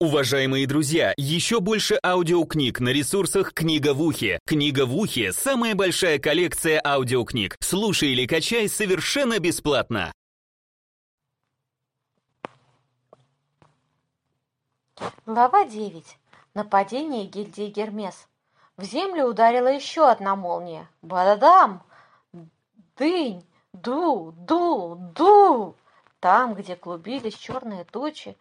Уважаемые друзья, еще больше аудиокниг на ресурсах «Книга в ухе». «Книга в ухе» — самая большая коллекция аудиокниг. Слушай или качай совершенно бесплатно. Глава 9. Нападение гильдии Гермес. В землю ударила еще одна молния. Бададам! Дынь! Ду! Ду! Ду! Там, где клубились черные тучи,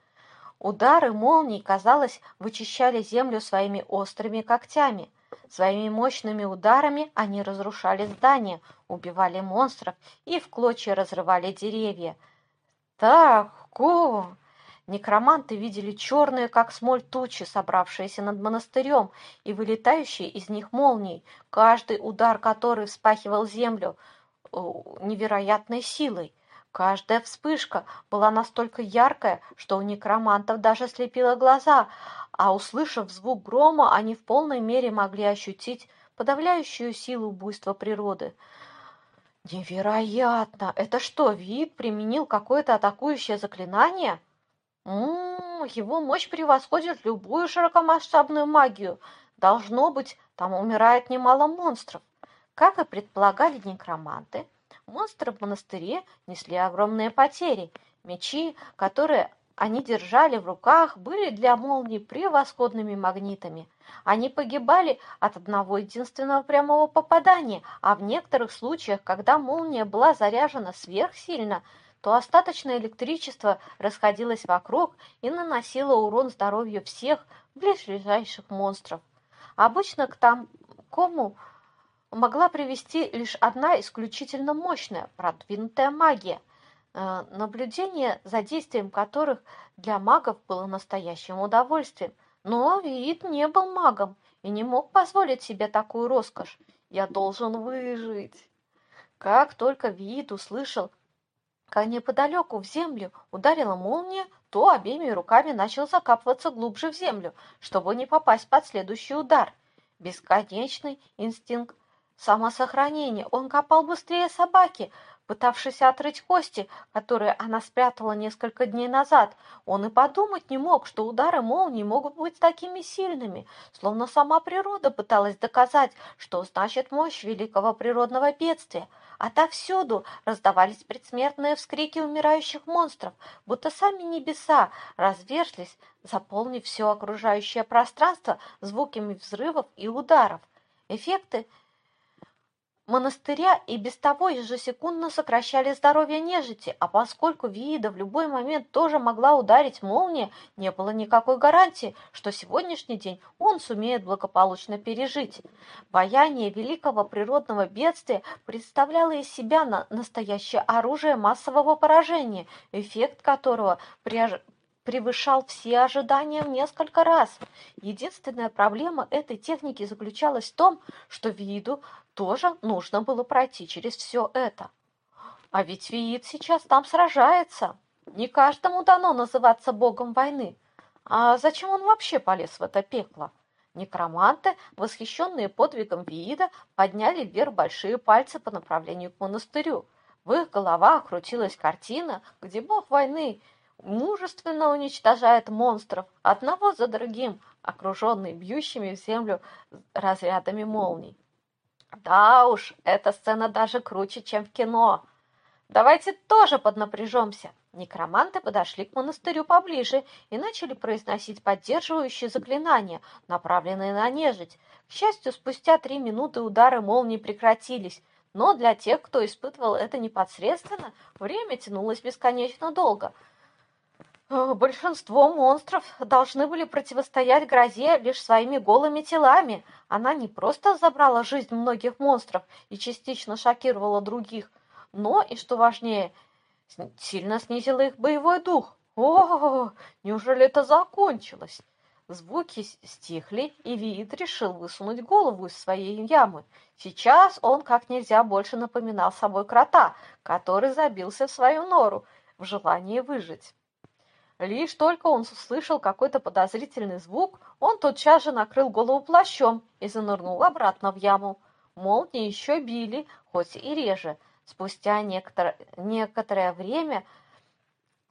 Удары молний, казалось, вычищали землю своими острыми когтями. Своими мощными ударами они разрушали здания, убивали монстров и в клочья разрывали деревья. Так, го! Некроманты видели черные, как смоль, тучи, собравшиеся над монастырем и вылетающие из них молнии, каждый удар которой вспахивал землю э, невероятной силой. Каждая вспышка была настолько яркая, что у некромантов даже слепило глаза, а услышав звук грома, они в полной мере могли ощутить подавляющую силу буйства природы. Невероятно! Это что, вид применил какое-то атакующее заклинание? М -м, его мощь превосходит любую широкомасштабную магию. Должно быть, там умирает немало монстров. Как и предполагали некроманты, Монстры в монастыре несли огромные потери. Мечи, которые они держали в руках, были для молний превосходными магнитами. Они погибали от одного единственного прямого попадания, а в некоторых случаях, когда молния была заряжена сверхсильно, то остаточное электричество расходилось вокруг и наносило урон здоровью всех ближайших монстров. Обычно к такому могла привести лишь одна исключительно мощная, продвинутая магия, э, наблюдение за действием которых для магов было настоящим удовольствием. Но Виит не был магом и не мог позволить себе такую роскошь. «Я должен выжить!» Как только Виит услышал, как неподалеку в землю ударила молния, то обеими руками начал закапываться глубже в землю, чтобы не попасть под следующий удар. Бесконечный инстинкт самосохранение. Он копал быстрее собаки, пытавшейся отрыть кости, которые она спрятала несколько дней назад. Он и подумать не мог, что удары молнии могут быть такими сильными, словно сама природа пыталась доказать, что значит мощь великого природного бедствия. Отовсюду раздавались предсмертные вскрики умирающих монстров, будто сами небеса разверзлись, заполнив все окружающее пространство звуками взрывов и ударов. Эффекты монастыря и без того ежесекундно сокращали здоровье нежити, а поскольку Виида в любой момент тоже могла ударить молния, не было никакой гарантии, что сегодняшний день он сумеет благополучно пережить. Вояние великого природного бедствия представляло из себя на настоящее оружие массового поражения, эффект которого превышал все ожидания в несколько раз. Единственная проблема этой техники заключалась в том, что виду тоже нужно было пройти через все это. А ведь Виит сейчас там сражается. Не каждому дано называться богом войны. А зачем он вообще полез в это пекло? Некроманты, восхищенные подвигом Виида, подняли вверх большие пальцы по направлению к монастырю. В их головах крутилась картина, где бог войны мужественно уничтожает монстров одного за другим, окруженный бьющими в землю разрядами молний. Да уж, эта сцена даже круче, чем в кино. Давайте тоже поднапряжемся. Некроманты подошли к монастырю поближе и начали произносить поддерживающие заклинания, направленные на нежить. К счастью, спустя три минуты удары молнии прекратились, но для тех, кто испытывал это непосредственно, время тянулось бесконечно долго – большинство монстров должны были противостоять грозе лишь своими голыми телами. Она не просто забрала жизнь многих монстров и частично шокировала других, но, и что важнее, сильно снизила их боевой дух. О, неужели это закончилось? Звуки стихли, и Виит решил высунуть голову из своей ямы. Сейчас он как нельзя больше напоминал собой крота, который забился в свою нору в желании выжить. Лишь только он услышал какой-то подозрительный звук, он тотчас же накрыл голову плащом и занырнул обратно в яму. Молнии еще били, хоть и реже. Спустя некотор... некоторое время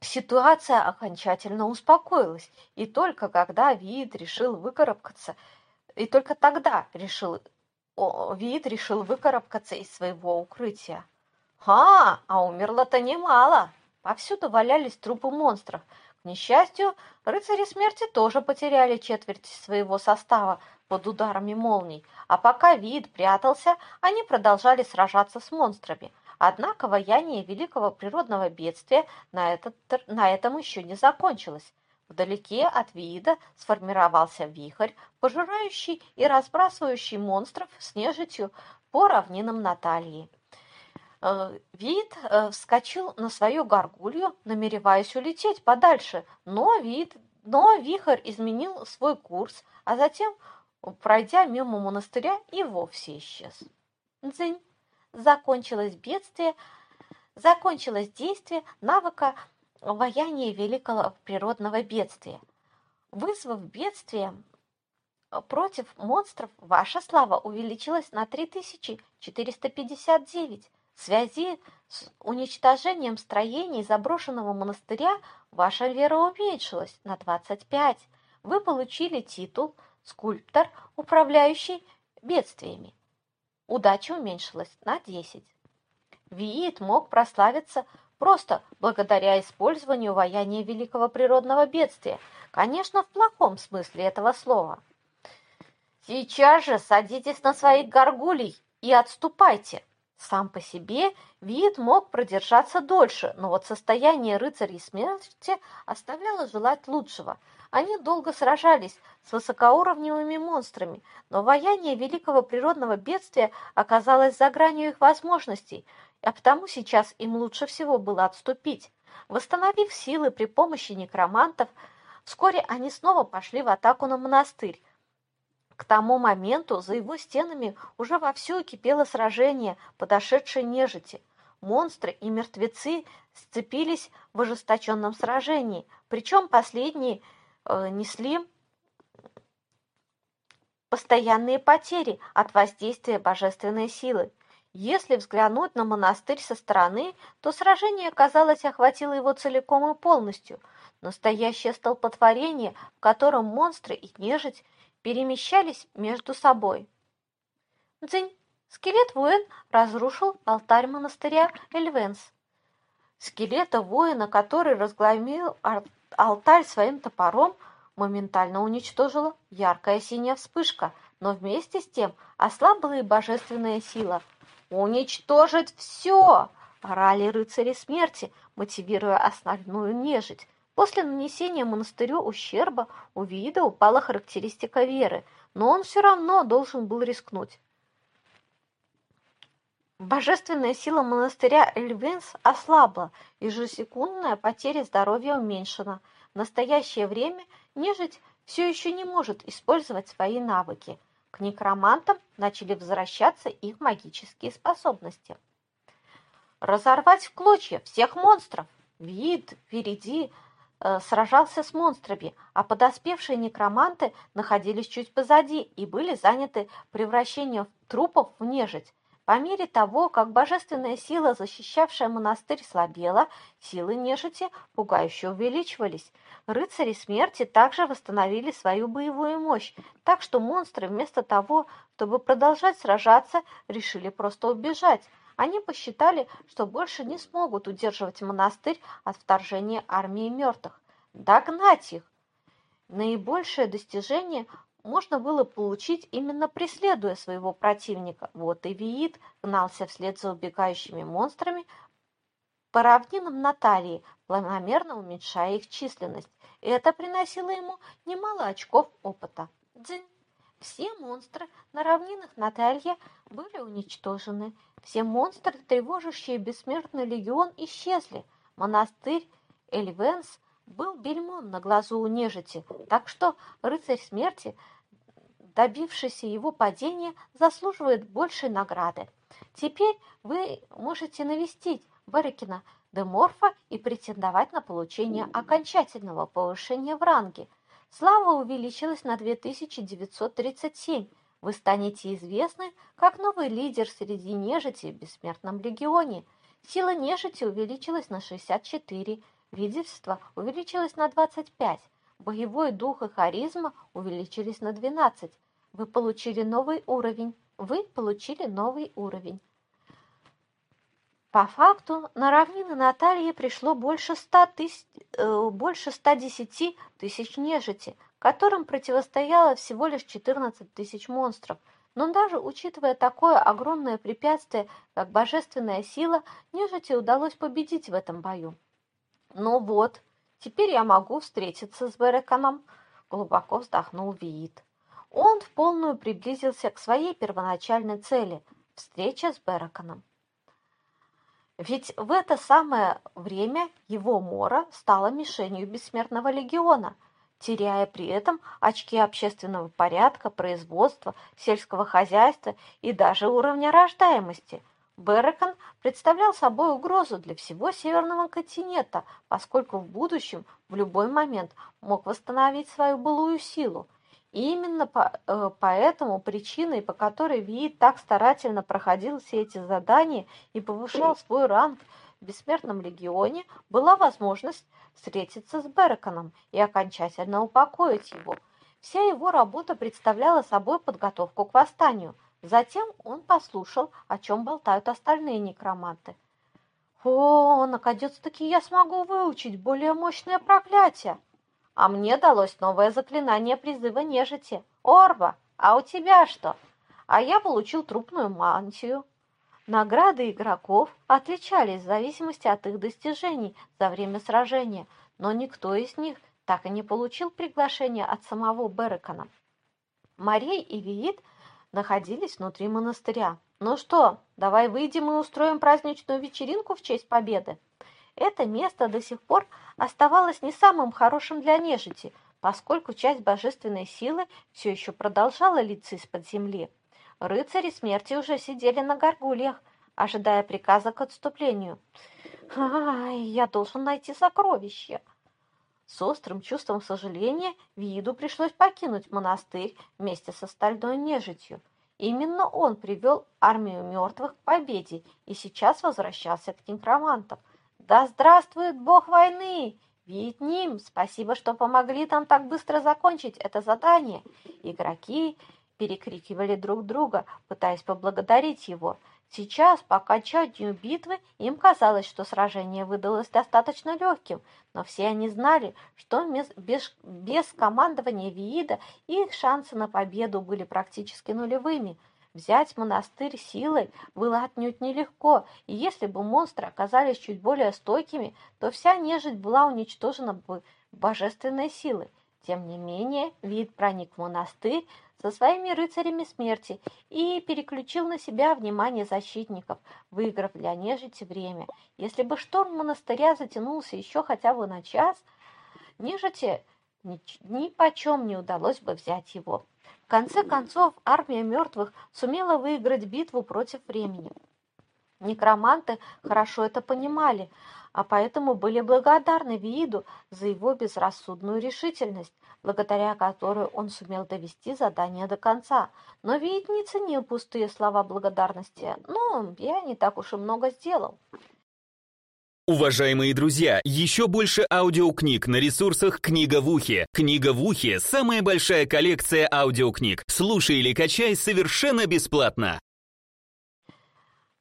Ситуация окончательно успокоилась, и только когда Вид решил выкарабкаться, и только тогда решил, Вид решил выкарабкаться из своего укрытия. «А, а умерло-то немало!» Повсюду валялись трупы монстров. Несчастью, рыцари смерти тоже потеряли четверть своего состава под ударами молний, а пока Вид прятался, они продолжали сражаться с монстрами – Однако вояние великого природного бедствия на, этот, на этом еще не закончилось. Вдалеке от вида сформировался вихрь, пожирающий и разбрасывающий монстров с нежитью по равнинам Натальи. Э, вид э, вскочил на свою горгулью, намереваясь улететь подальше, но вид, но вихрь изменил свой курс, а затем, пройдя мимо монастыря, и вовсе исчез. Дзынь закончилось бедствие, закончилось действие навыка вояния великого природного бедствия. Вызвав бедствие против монстров, ваша слава увеличилась на 3459. В связи с уничтожением строений заброшенного монастыря ваша вера уменьшилась на 25. Вы получили титул «Скульптор, управляющий бедствиями». Удача уменьшилась на 10. Виит мог прославиться просто благодаря использованию ваяния великого природного бедствия, конечно, в плохом смысле этого слова. Сейчас же садитесь на своих горгулей и отступайте. Сам по себе вид мог продержаться дольше, но вот состояние рыцарей смерти оставляло желать лучшего – они долго сражались с высокоуровневыми монстрами, но вояние великого природного бедствия оказалось за гранью их возможностей, а потому сейчас им лучше всего было отступить. Восстановив силы при помощи некромантов, вскоре они снова пошли в атаку на монастырь. К тому моменту за его стенами уже вовсю кипело сражение подошедшей нежити. Монстры и мертвецы сцепились в ожесточенном сражении, причем последние – Э, несли постоянные потери от воздействия божественной силы. Если взглянуть на монастырь со стороны, то сражение, казалось, охватило его целиком и полностью. Настоящее столпотворение, в котором монстры и нежить перемещались между собой. Дзынь. Скелет воин разрушил алтарь монастыря Эльвенс. Скелета воина, который разгромил алтарь своим топором моментально уничтожила яркая синяя вспышка, но вместе с тем ослабла и божественная сила. «Уничтожить все!» – орали рыцари смерти, мотивируя основную нежить. После нанесения монастырю ущерба у вида упала характеристика веры, но он все равно должен был рискнуть. Божественная сила монастыря Эльвинс ослабла, ежесекундная потеря здоровья уменьшена. В настоящее время нежить все еще не может использовать свои навыки. К некромантам начали возвращаться их магические способности. Разорвать в клочья всех монстров! Вид впереди сражался с монстрами, а подоспевшие некроманты находились чуть позади и были заняты превращением трупов в нежить. По мере того, как божественная сила, защищавшая монастырь, слабела, силы нежити пугающе увеличивались. Рыцари смерти также восстановили свою боевую мощь, так что монстры вместо того, чтобы продолжать сражаться, решили просто убежать. Они посчитали, что больше не смогут удерживать монастырь от вторжения армии мертвых. Догнать их! Наибольшее достижение можно было получить именно преследуя своего противника. Вот и Виит гнался вслед за убегающими монстрами по равнинам Натальи, планомерно уменьшая их численность. И это приносило ему немало очков опыта. Дзинь. Все монстры на равнинах Наталья были уничтожены. Все монстры, тревожащие бессмертный легион, исчезли. Монастырь Эльвенс был бельмом на глазу у нежити, так что рыцарь смерти – добившийся его падения, заслуживает большей награды. Теперь вы можете навестить Барыкина Деморфа и претендовать на получение окончательного повышения в ранге. Слава увеличилась на 2937. Вы станете известны как новый лидер среди нежити в Бессмертном легионе. Сила нежити увеличилась на 64. Лидерство увеличилось на 25, боевой дух и харизма увеличились на 12. Вы получили новый уровень. Вы получили новый уровень. По факту на равнины Натальи пришло больше, 100 тысяч, э, больше 110 тысяч нежити, которым противостояло всего лишь 14 тысяч монстров. Но даже учитывая такое огромное препятствие, как божественная сила, нежити удалось победить в этом бою. «Ну вот, теперь я могу встретиться с Береконом», — глубоко вздохнул Виит. Он в полную приблизился к своей первоначальной цели — встреча с Береконом. Ведь в это самое время его Мора стала мишенью Бессмертного легиона, теряя при этом очки общественного порядка, производства, сельского хозяйства и даже уровня рождаемости. Берекон представлял собой угрозу для всего Северного континента, поскольку в будущем в любой момент мог восстановить свою былую силу – и именно по, э, поэтому причиной, по которой Виит так старательно проходил все эти задания и повышал свой ранг в Бессмертном легионе, была возможность встретиться с Береконом и окончательно упокоить его. Вся его работа представляла собой подготовку к восстанию. Затем он послушал, о чем болтают остальные некроманты. «О, наконец-таки я смогу выучить более мощное проклятие!» А мне далось новое заклинание призыва нежити. Орба, а у тебя что? А я получил трупную мантию. Награды игроков отличались в зависимости от их достижений за время сражения, но никто из них так и не получил приглашение от самого Берекона. Марей и Виит находились внутри монастыря. «Ну что, давай выйдем и устроим праздничную вечеринку в честь победы?» Это место до сих пор оставалось не самым хорошим для нежити, поскольку часть божественной силы все еще продолжала литься из-под земли. Рыцари смерти уже сидели на горгульях, ожидая приказа к отступлению. «Ай, я должен найти сокровище!» С острым чувством сожаления Виду пришлось покинуть монастырь вместе с остальной нежитью. Именно он привел армию мертвых к победе и сейчас возвращался к некромантам – да здравствует бог войны! Вьетним, спасибо, что помогли там так быстро закончить это задание. Игроки перекрикивали друг друга, пытаясь поблагодарить его. Сейчас, по окончанию битвы, им казалось, что сражение выдалось достаточно легким, но все они знали, что без, без командования Виида их шансы на победу были практически нулевыми – Взять монастырь силой было отнюдь нелегко, и если бы монстры оказались чуть более стойкими, то вся нежить была уничтожена бы божественной силой. Тем не менее, вид проник в монастырь со своими рыцарями смерти и переключил на себя внимание защитников, выиграв для нежити время. Если бы шторм монастыря затянулся еще хотя бы на час, нежити ни, ни почем не удалось бы взять его. В конце концов, армия мертвых сумела выиграть битву против времени. Некроманты хорошо это понимали, а поэтому были благодарны Вииду за его безрассудную решительность, благодаря которой он сумел довести задание до конца. Но Виид не ценил пустые слова благодарности. «Ну, я не так уж и много сделал». Уважаемые друзья, еще больше аудиокниг на ресурсах «Книга в ухе». «Книга в ухе» — самая большая коллекция аудиокниг. Слушай или качай совершенно бесплатно.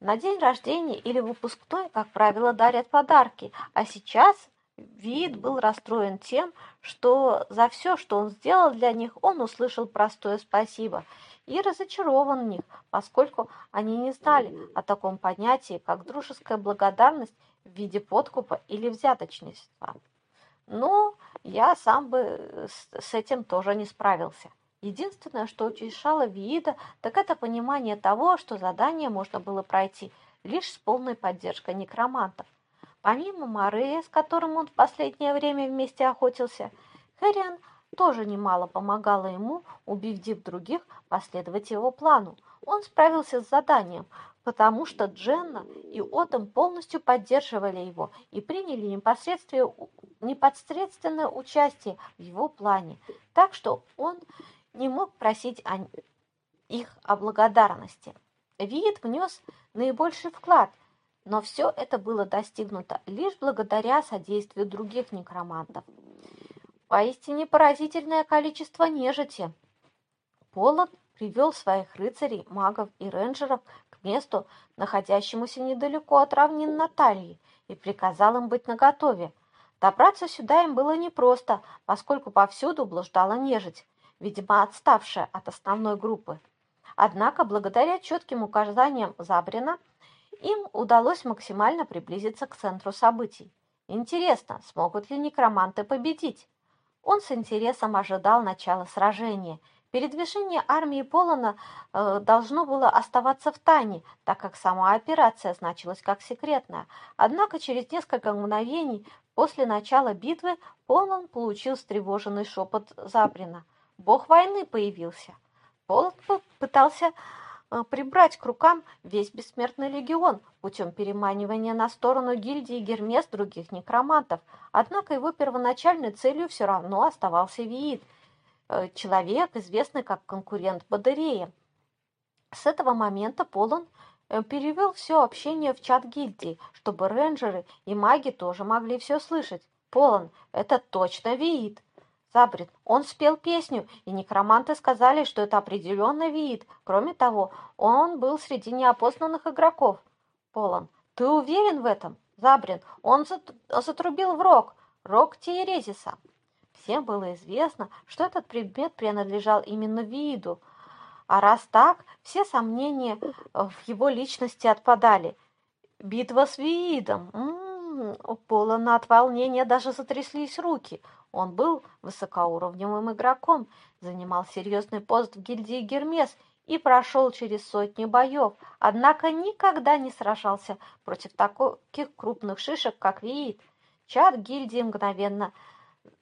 На день рождения или выпускной, как правило, дарят подарки, а сейчас вид был расстроен тем, что за все, что он сделал для них, он услышал простое спасибо и разочарован в них, поскольку они не знали о таком понятии, как дружеская благодарность в виде подкупа или взяточничества. Ну, я сам бы с этим тоже не справился. Единственное, что утешало Виида, так это понимание того, что задание можно было пройти лишь с полной поддержкой некромантов. Помимо Морея, с которым он в последнее время вместе охотился, Хэриан тоже немало помогала ему, убедив других последовать его плану. Он справился с заданием, потому что Дженна и Отом полностью поддерживали его и приняли непосредственное, участие в его плане, так что он не мог просить о, их о благодарности. Виит внес наибольший вклад, Но все это было достигнуто лишь благодаря содействию других некромантов. Поистине поразительное количество нежити. Полон привел своих рыцарей, магов и рейнджеров месту, находящемуся недалеко от равнин Натальи, и приказал им быть наготове. Добраться сюда им было непросто, поскольку повсюду блуждала нежить, видимо, отставшая от основной группы. Однако, благодаря четким указаниям Забрина, им удалось максимально приблизиться к центру событий. Интересно, смогут ли некроманты победить? Он с интересом ожидал начала сражения. Передвижение армии Полона э, должно было оставаться в тайне, так как сама операция значилась как секретная. Однако через несколько мгновений после начала битвы Полон получил встревоженный шепот Забрина. Бог войны появился. Полон пытался Э, прибрать к рукам весь бессмертный легион путем переманивания на сторону гильдии Гермес других некромантов. Однако его первоначальной целью все равно оставался Виит, человек, известный как конкурент Бадерея. С этого момента Полон э, перевел все общение в чат гильдии, чтобы рейнджеры и маги тоже могли все слышать. Полон, это точно Виит. Забрит. Он спел песню, и некроманты сказали, что это определенно вид. Кроме того, он был среди неопознанных игроков. Полон. Ты уверен в этом? Забрин. Он затрубил в рог. Рог Тиерезиса. Всем было известно, что этот предмет принадлежал именно виду. А раз так, все сомнения в его личности отпадали. Битва с Виидом. М-м, у Полона от волнения даже затряслись руки. Он был высокоуровневым игроком, занимал серьезный пост в гильдии Гермес и прошел через сотни боев, однако никогда не сражался против таких крупных шишек, как Виит. Чат гильдии мгновенно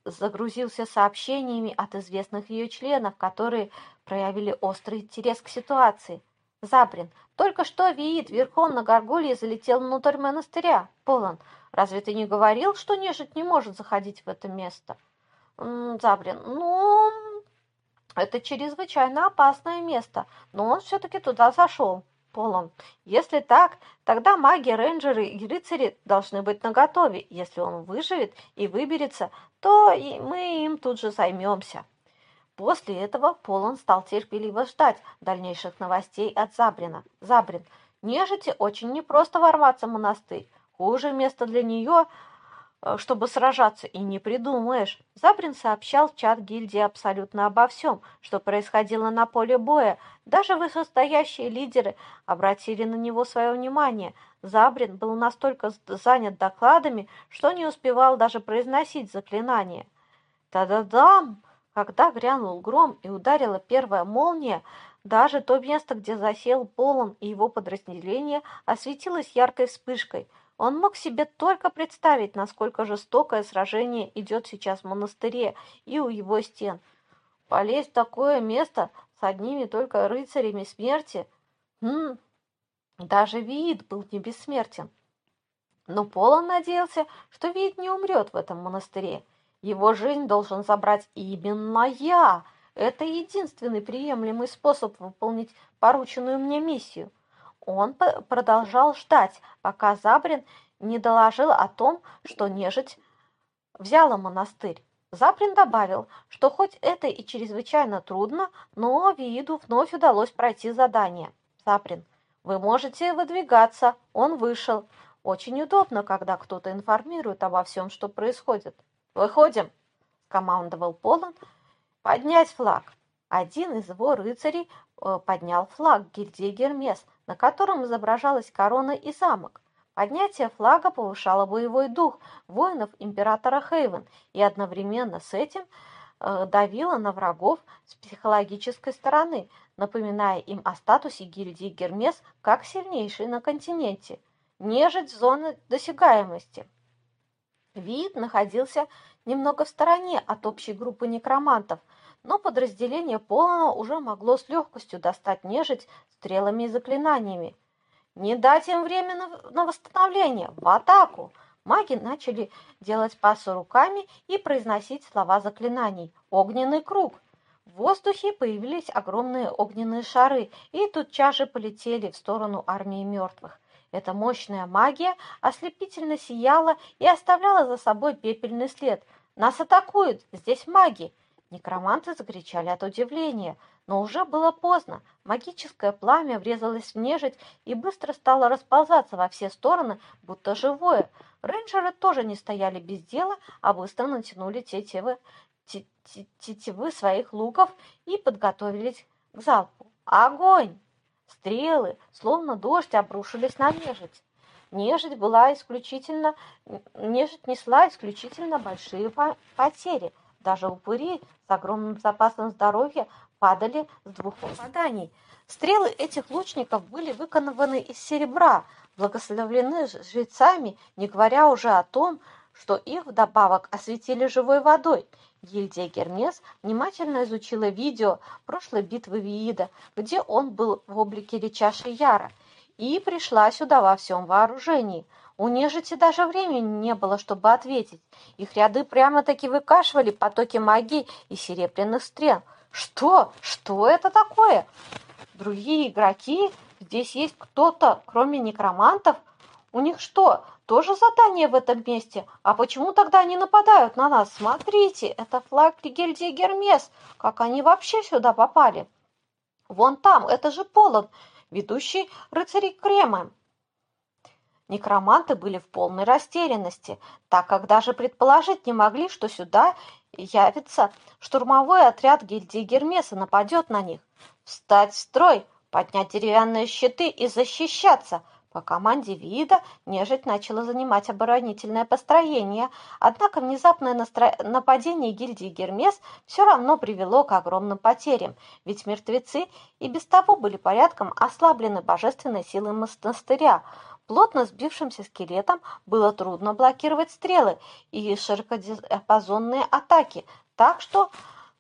загрузился сообщениями от известных ее членов, которые проявили острый интерес к ситуации. Забрин. Только что Виит верхом на горгулье залетел внутрь монастыря. Полон. Разве ты не говорил, что нежить не может заходить в это место? Забрин, ну, это чрезвычайно опасное место, но он все-таки туда зашел. Полон. Если так, тогда маги, рейнджеры и рыцари должны быть наготове. Если он выживет и выберется, то и мы им тут же займемся. После этого Полон стал терпеливо ждать дальнейших новостей от Забрина. Забрин. Нежити очень непросто ворваться в монастырь. Хуже место для нее, чтобы сражаться, и не придумаешь. Забрин сообщал в чат гильдии абсолютно обо всем, что происходило на поле боя. Даже высостоящие лидеры обратили на него свое внимание. Забрин был настолько занят докладами, что не успевал даже произносить заклинание. Та-да-дам! Когда грянул гром и ударила первая молния, даже то место, где засел Полон и его подразделение, осветилось яркой вспышкой – он мог себе только представить, насколько жестокое сражение идет сейчас в монастыре и у его стен. Полезть в такое место с одними только рыцарями смерти... Хм, даже Виит был не бессмертен. Но Полон надеялся, что Виит не умрет в этом монастыре. Его жизнь должен забрать именно я. Это единственный приемлемый способ выполнить порученную мне миссию. Он продолжал ждать, пока Забрин не доложил о том, что нежить взяла монастырь. Заприн добавил, что хоть это и чрезвычайно трудно, но Вииду вновь удалось пройти задание. Заприн, вы можете выдвигаться. Он вышел. Очень удобно, когда кто-то информирует обо всем, что происходит. Выходим, командовал Полон. Поднять флаг. Один из его рыцарей э, поднял флаг гильдии Гермес, на котором изображалась корона и замок. Поднятие флага повышало боевой дух воинов императора Хейвен и одновременно с этим э, давило на врагов с психологической стороны, напоминая им о статусе гильдии Гермес как сильнейшей на континенте. Нежить зоны досягаемости. Вид находился немного в стороне от общей группы некромантов – но подразделение Полона уже могло с легкостью достать нежить стрелами и заклинаниями. Не дать им время на, на восстановление, в атаку! Маги начали делать пасы руками и произносить слова заклинаний. Огненный круг. В воздухе появились огромные огненные шары, и тут же полетели в сторону армии мертвых. Эта мощная магия ослепительно сияла и оставляла за собой пепельный след. «Нас атакуют! Здесь маги!» Некроманты закричали от удивления, но уже было поздно. Магическое пламя врезалось в нежить и быстро стало расползаться во все стороны, будто живое. Рейнджеры тоже не стояли без дела, а быстро натянули тетивы, тетивы своих луков и подготовились к залпу. Огонь! Стрелы, словно дождь, обрушились на нежить. Нежить была исключительно, нежить несла исключительно большие потери. Даже упыри с огромным запасом здоровья падали с двух попаданий. Стрелы этих лучников были выкованы из серебра, благословлены жрецами, не говоря уже о том, что их вдобавок осветили живой водой. Гильдия Гермес внимательно изучила видео прошлой битвы Виида, где он был в облике речаши Яра, и пришла сюда во всем вооружении. У нежити даже времени не было, чтобы ответить. Их ряды прямо-таки выкашивали потоки магии и серебряных стрел. Что? Что это такое? Другие игроки? Здесь есть кто-то, кроме некромантов? У них что, тоже задание в этом месте? А почему тогда они нападают на нас? Смотрите, это флаг гильдии Гермес. Как они вообще сюда попали? Вон там, это же Полон, ведущий рыцарей Крема. Некроманты были в полной растерянности, так как даже предположить не могли, что сюда явится штурмовой отряд гильдии Гермеса, нападет на них. Встать в строй, поднять деревянные щиты и защищаться – по команде вида нежить начала занимать оборонительное построение, однако внезапное настро... нападение гильдии Гермес все равно привело к огромным потерям, ведь мертвецы и без того были порядком ослаблены божественной силой монастыря. Плотно сбившимся скелетам было трудно блокировать стрелы и широкодиапазонные атаки, так что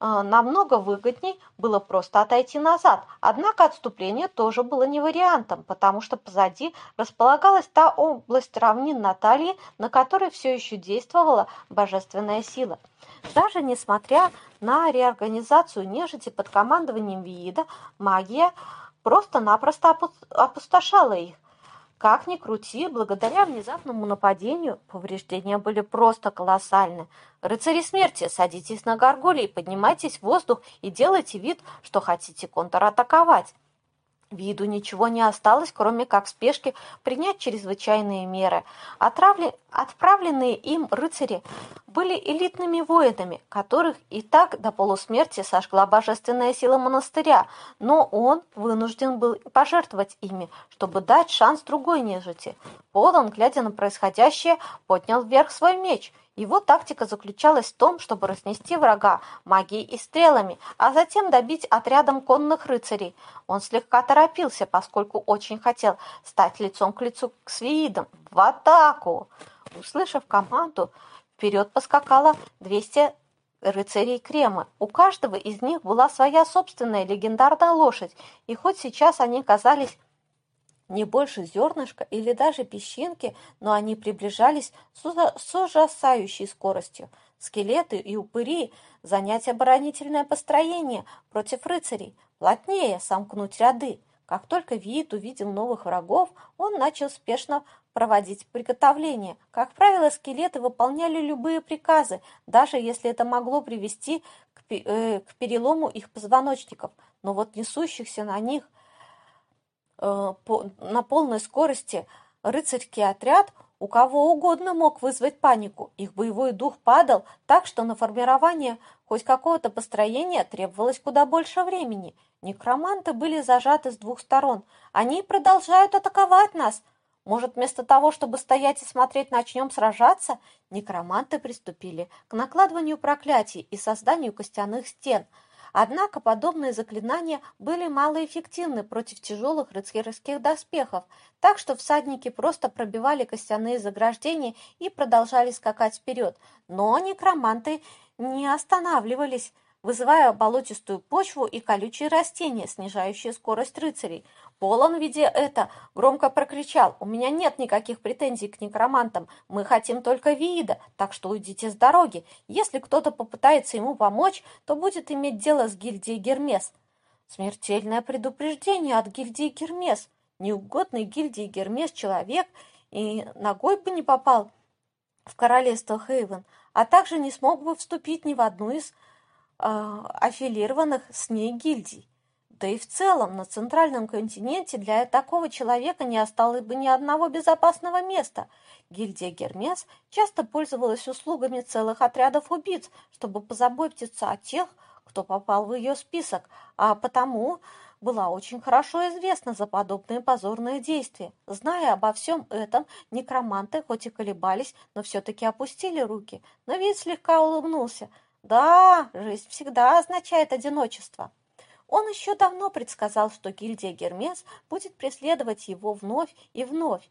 а, намного выгодней было просто отойти назад. Однако отступление тоже было не вариантом, потому что позади располагалась та область равнин Натальи, на которой все еще действовала божественная сила. Даже несмотря на реорганизацию нежити под командованием Виида, магия просто-напросто опустошала их. Как ни крути, благодаря внезапному нападению повреждения были просто колоссальны. Рыцари смерти, садитесь на горгулей, поднимайтесь в воздух и делайте вид, что хотите контратаковать. Виду ничего не осталось, кроме как в спешке принять чрезвычайные меры. Отравли... Отправленные им рыцари были элитными воинами, которых и так до полусмерти сожгла божественная сила монастыря, но он вынужден был пожертвовать ими, чтобы дать шанс другой нежити. Полон, глядя на происходящее, поднял вверх свой меч – его тактика заключалась в том, чтобы разнести врага магией и стрелами, а затем добить отрядом конных рыцарей. Он слегка торопился, поскольку очень хотел стать лицом к лицу с Виидом. В атаку! Услышав команду, вперед поскакало 200 рыцарей Крема. У каждого из них была своя собственная легендарная лошадь, и хоть сейчас они казались не больше зернышка или даже песчинки, но они приближались с ужасающей скоростью. Скелеты и упыри занять оборонительное построение против рыцарей, плотнее сомкнуть ряды. Как только Виит увидел новых врагов, он начал спешно проводить приготовления. Как правило, скелеты выполняли любые приказы, даже если это могло привести к, э, к перелому их позвоночников. Но вот несущихся на них – на полной скорости рыцарский отряд у кого угодно мог вызвать панику. Их боевой дух падал так, что на формирование хоть какого-то построения требовалось куда больше времени. Некроманты были зажаты с двух сторон. Они продолжают атаковать нас. Может, вместо того, чтобы стоять и смотреть, начнем сражаться? Некроманты приступили к накладыванию проклятий и созданию костяных стен – Однако подобные заклинания были малоэффективны против тяжелых рыцарских доспехов, так что всадники просто пробивали костяные заграждения и продолжали скакать вперед. Но некроманты не останавливались вызывая болотистую почву и колючие растения, снижающие скорость рыцарей. Полон, видя это, громко прокричал, «У меня нет никаких претензий к некромантам, мы хотим только Виида, так что уйдите с дороги. Если кто-то попытается ему помочь, то будет иметь дело с гильдией Гермес». Смертельное предупреждение от гильдии Гермес. неугодный гильдии Гермес человек и ногой бы не попал в королевство Хейвен, а также не смог бы вступить ни в одну из э, аффилированных с ней гильдий. Да и в целом на центральном континенте для такого человека не осталось бы ни одного безопасного места. Гильдия Гермес часто пользовалась услугами целых отрядов убийц, чтобы позаботиться о тех, кто попал в ее список, а потому была очень хорошо известна за подобные позорные действия. Зная обо всем этом, некроманты хоть и колебались, но все-таки опустили руки. Но вид слегка улыбнулся. Да, жизнь всегда означает одиночество. Он еще давно предсказал, что гильдия Гермес будет преследовать его вновь и вновь.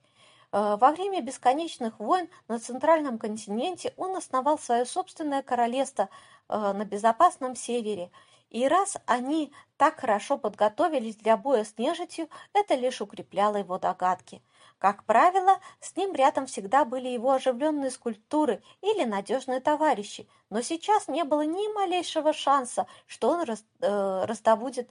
Э, во время бесконечных войн на центральном континенте он основал свое собственное королевство э, на безопасном севере. И раз они так хорошо подготовились для боя с нежитью, это лишь укрепляло его догадки. Как правило, с ним рядом всегда были его оживленные скульптуры или надежные товарищи, но сейчас не было ни малейшего шанса, что он раз, э, раздобудет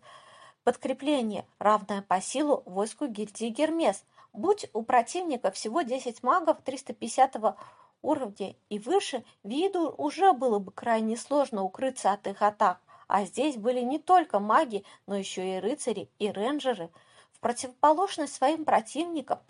подкрепление, равное по силу войску гильдии Гермес. Будь у противника всего 10 магов 350 уровня и выше, виду уже было бы крайне сложно укрыться от их атак, а здесь были не только маги, но еще и рыцари и рейнджеры. В противоположность своим противникам –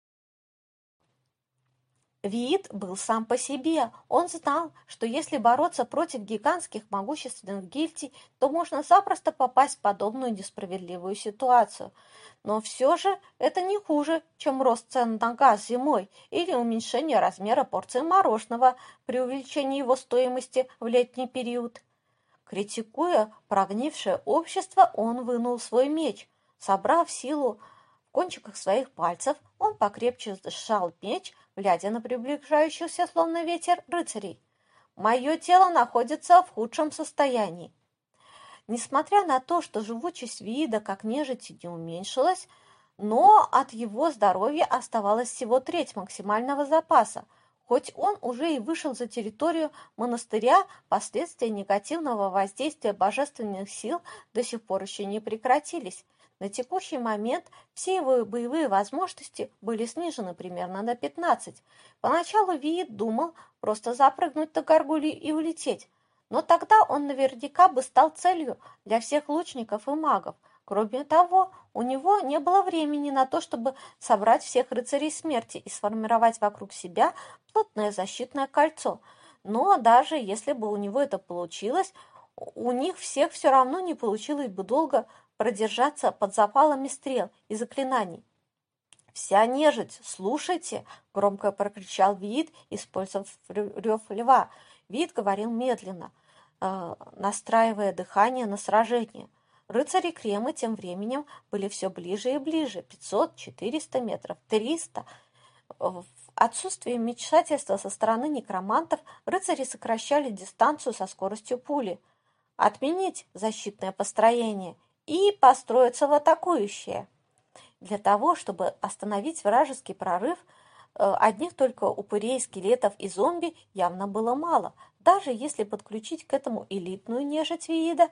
Вид был сам по себе. Он знал, что если бороться против гигантских могущественных гильдий, то можно запросто попасть в подобную несправедливую ситуацию. Но все же это не хуже, чем рост цен на газ зимой или уменьшение размера порции мороженого при увеличении его стоимости в летний период. Критикуя прогнившее общество, он вынул свой меч. Собрав силу кончиках своих пальцев, он покрепче сжал меч, глядя на приближающихся, словно ветер, рыцарей. «Мое тело находится в худшем состоянии». Несмотря на то, что живучесть вида как нежити не уменьшилась, но от его здоровья оставалось всего треть максимального запаса. Хоть он уже и вышел за территорию монастыря, последствия негативного воздействия божественных сил до сих пор еще не прекратились. На текущий момент все его боевые возможности были снижены примерно на 15. Поначалу Виит думал просто запрыгнуть на горгулью и улететь, но тогда он наверняка бы стал целью для всех лучников и магов. Кроме того, у него не было времени на то, чтобы собрать всех рыцарей смерти и сформировать вокруг себя плотное защитное кольцо. Но даже если бы у него это получилось, у них всех все равно не получилось бы долго продержаться под запалами стрел и заклинаний. «Вся нежить, слушайте!» — громко прокричал Вид, использовав рев льва. Вид говорил медленно, э, настраивая дыхание на сражение. Рыцари Кремы тем временем были все ближе и ближе. 500, 400 метров, 300. В отсутствие вмешательства со стороны некромантов рыцари сокращали дистанцию со скоростью пули. Отменить защитное построение – и построиться в атакующие. Для того, чтобы остановить вражеский прорыв, э, одних только упырей, скелетов и зомби явно было мало. Даже если подключить к этому элитную нежить Виида, э,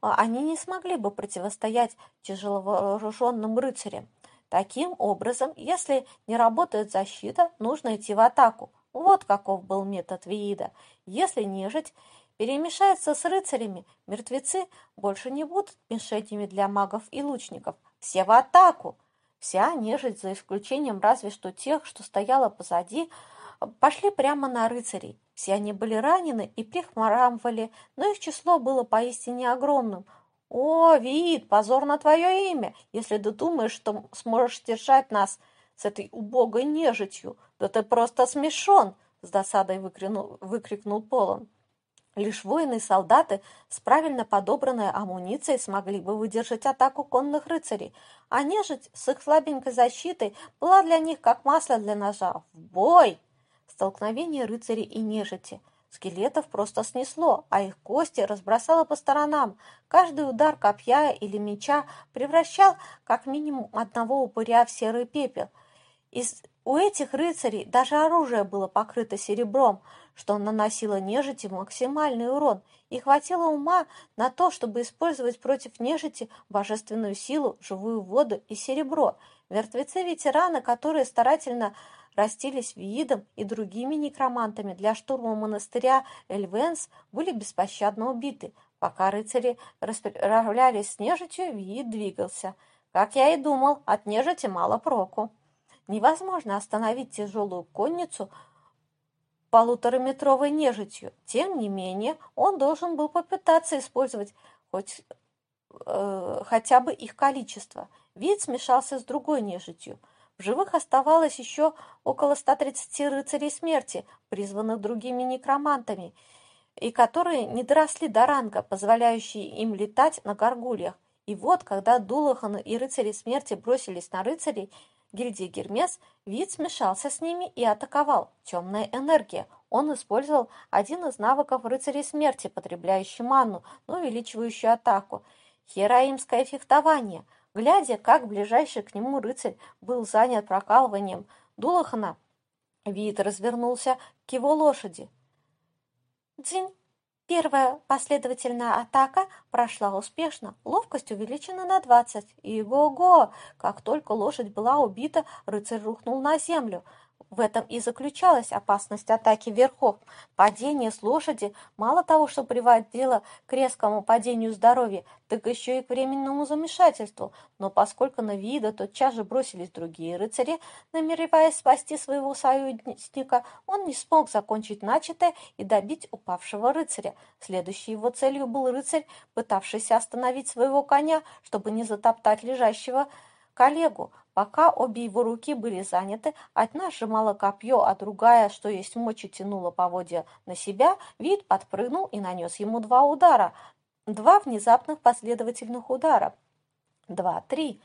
они не смогли бы противостоять тяжеловооруженным рыцарям. Таким образом, если не работает защита, нужно идти в атаку. Вот каков был метод Виида. Если нежить перемешается с рыцарями, мертвецы больше не будут мишенями для магов и лучников. Все в атаку! Вся нежить, за исключением разве что тех, что стояла позади, пошли прямо на рыцарей. Все они были ранены и прихмарамвали, но их число было поистине огромным. «О, Вид, позор на твое имя, если ты думаешь, что сможешь держать нас с этой убогой нежитью. Да ты просто смешон!» — с досадой выкрикнул, выкрикнул Полон. Лишь воины и солдаты с правильно подобранной амуницией смогли бы выдержать атаку конных рыцарей, а нежить с их слабенькой защитой была для них как масло для ножа. В бой! Столкновение рыцарей и нежити. Скелетов просто снесло, а их кости разбросало по сторонам. Каждый удар копья или меча превращал как минимум одного упыря в серый пепел. Из у этих рыцарей даже оружие было покрыто серебром, что наносило нежити максимальный урон, и хватило ума на то, чтобы использовать против нежити божественную силу, живую воду и серебро. Мертвецы-ветераны, которые старательно растились Виидом и другими некромантами для штурма монастыря Эльвенс, были беспощадно убиты. Пока рыцари расправлялись с нежитью, Виид двигался. Как я и думал, от нежити мало проку. Невозможно остановить тяжелую конницу полутораметровой нежитью. Тем не менее, он должен был попытаться использовать хоть э, хотя бы их количество. Вид смешался с другой нежитью. В живых оставалось еще около 130 рыцарей смерти, призванных другими некромантами, и которые не доросли до ранга, позволяющие им летать на горгульях. И вот, когда Дулахан и рыцари смерти бросились на рыцарей, гильдии Гермес, вид смешался с ними и атаковал. Темная энергия. Он использовал один из навыков рыцарей смерти, потребляющий манну, но увеличивающую атаку. Хераимское фехтование. Глядя, как ближайший к нему рыцарь был занят прокалыванием Дулахана, вид развернулся к его лошади. «Дзинь!» Первая последовательная атака прошла успешно, ловкость увеличена на 20. И го-го! Как только лошадь была убита, рыцарь рухнул на землю. В этом и заключалась опасность атаки верхов. Падение с лошади мало того, что приводило к резкому падению здоровья, так еще и к временному замешательству. Но поскольку на вида тотчас же бросились другие рыцари, намереваясь спасти своего союзника, он не смог закончить начатое и добить упавшего рыцаря. Следующей его целью был рыцарь, пытавшийся остановить своего коня, чтобы не затоптать лежащего коллегу. Пока обе его руки были заняты, одна сжимала копье, а другая, что есть мочи, тянула поводья на себя, вид подпрыгнул и нанес ему два удара. Два внезапных последовательных удара. Два, три.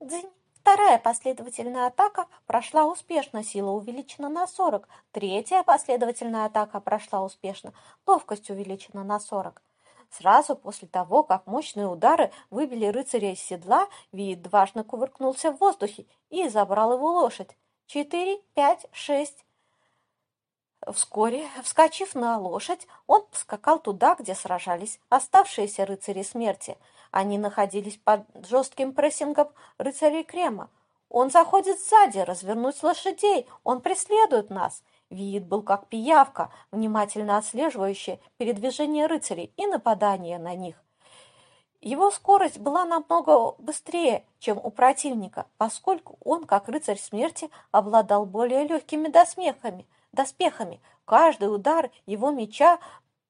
Дзынь. Вторая последовательная атака прошла успешно, сила увеличена на 40. Третья последовательная атака прошла успешно, ловкость увеличена на 40. Сразу после того, как мощные удары выбили рыцаря из седла, Виит дважно кувыркнулся в воздухе и забрал его лошадь. Четыре, пять, шесть. Вскоре, вскочив на лошадь, он поскакал туда, где сражались оставшиеся рыцари смерти. Они находились под жестким прессингом рыцарей Крема. Он заходит сзади, развернуть лошадей, он преследует нас. Вид был как пиявка, внимательно отслеживающая передвижение рыцарей и нападание на них. Его скорость была намного быстрее, чем у противника, поскольку он, как рыцарь смерти, обладал более легкими доспехами. доспехами. Каждый удар его меча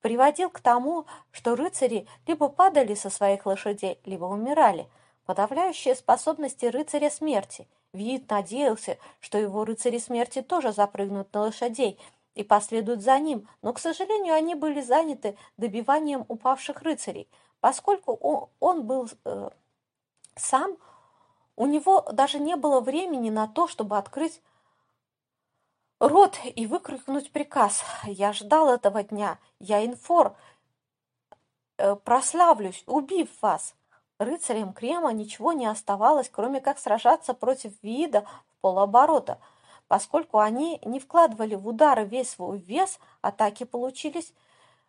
приводил к тому, что рыцари либо падали со своих лошадей, либо умирали. Подавляющие способности рыцаря смерти – Вид надеялся, что его рыцари смерти тоже запрыгнут на лошадей и последуют за ним, но, к сожалению, они были заняты добиванием упавших рыцарей. Поскольку он, он был э, сам, у него даже не было времени на то, чтобы открыть рот и выкрикнуть приказ. Я ждал этого дня, я инфор, э, прославлюсь, убив вас. Рыцарям Крема ничего не оставалось, кроме как сражаться против вида в полоборота. Поскольку они не вкладывали в удары весь свой вес, атаки получились,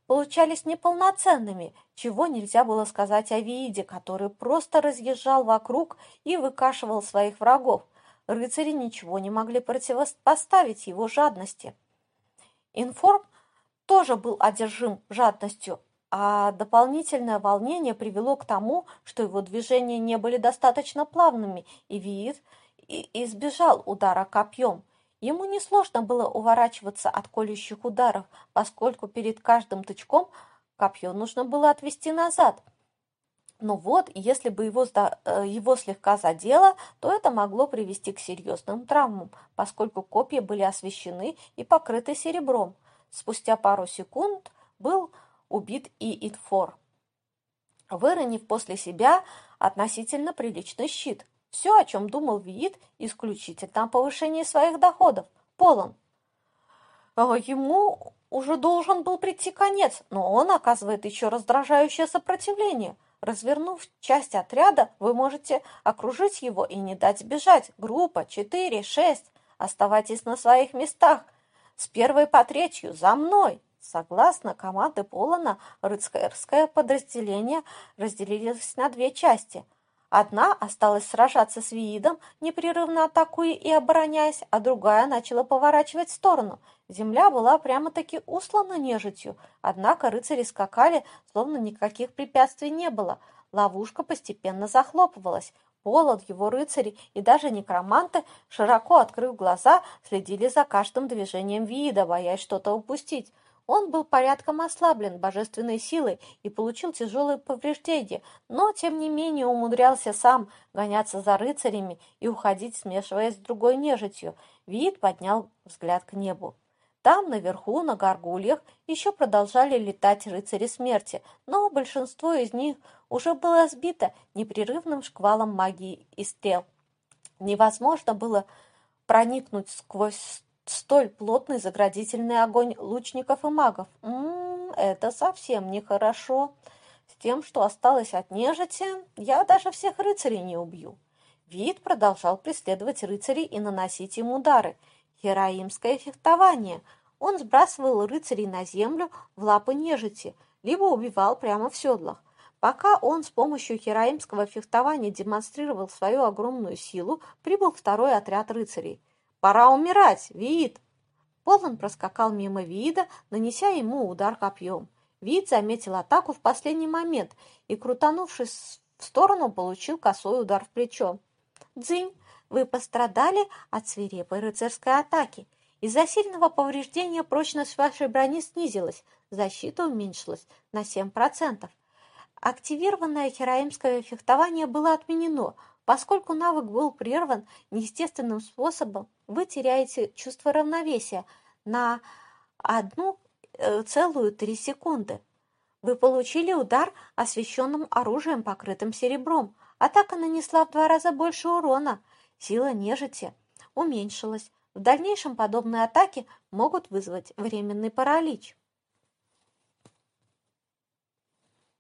получались неполноценными, чего нельзя было сказать о Вииде, который просто разъезжал вокруг и выкашивал своих врагов. Рыцари ничего не могли противопоставить его жадности. Информ тоже был одержим жадностью, а дополнительное волнение привело к тому, что его движения не были достаточно плавными, и Виит избежал удара копьем. Ему несложно было уворачиваться от колющих ударов, поскольку перед каждым тычком копье нужно было отвести назад. Но вот, если бы его, э, его слегка задело, то это могло привести к серьезным травмам, поскольку копья были освещены и покрыты серебром. Спустя пару секунд был убит и Итфор, выронив после себя относительно приличный щит. Все, о чем думал Виит, исключительно о повышении своих доходов. Полон. А ему уже должен был прийти конец, но он оказывает еще раздражающее сопротивление. Развернув часть отряда, вы можете окружить его и не дать сбежать. Группа 4, 6. Оставайтесь на своих местах. С первой по третью, за мной!» Согласно команды Полона, рыцарское подразделение разделилось на две части. Одна осталась сражаться с Виидом, непрерывно атакуя и обороняясь, а другая начала поворачивать в сторону. Земля была прямо-таки услана нежитью, однако рыцари скакали, словно никаких препятствий не было. Ловушка постепенно захлопывалась. Полон, его рыцари и даже некроманты, широко открыв глаза, следили за каждым движением Виида, боясь что-то упустить. Он был порядком ослаблен божественной силой и получил тяжелые повреждения, но, тем не менее, умудрялся сам гоняться за рыцарями и уходить, смешиваясь с другой нежитью. Вид поднял взгляд к небу. Там, наверху, на горгульях, еще продолжали летать рыцари смерти, но большинство из них уже было сбито непрерывным шквалом магии и стрел. Невозможно было проникнуть сквозь столь плотный заградительный огонь лучников и магов. Ммм, это совсем нехорошо. С тем, что осталось от нежити, я даже всех рыцарей не убью. Вид продолжал преследовать рыцарей и наносить им удары. Хераимское фехтование. Он сбрасывал рыцарей на землю в лапы нежити, либо убивал прямо в седлах. Пока он с помощью хераимского фехтования демонстрировал свою огромную силу, прибыл второй отряд рыцарей – «Пора умирать, Виит!» Полон проскакал мимо Виида, нанеся ему удар копьем. Виит заметил атаку в последний момент и, крутанувшись в сторону, получил косой удар в плечо. «Дзынь, вы пострадали от свирепой рыцарской атаки. Из-за сильного повреждения прочность вашей брони снизилась, защита уменьшилась на 7%. Активированное хераимское фехтование было отменено, поскольку навык был прерван неестественным способом вы теряете чувство равновесия на одну э, целую три секунды. Вы получили удар освещенным оружием, покрытым серебром. Атака нанесла в два раза больше урона. Сила нежити уменьшилась. В дальнейшем подобные атаки могут вызвать временный паралич.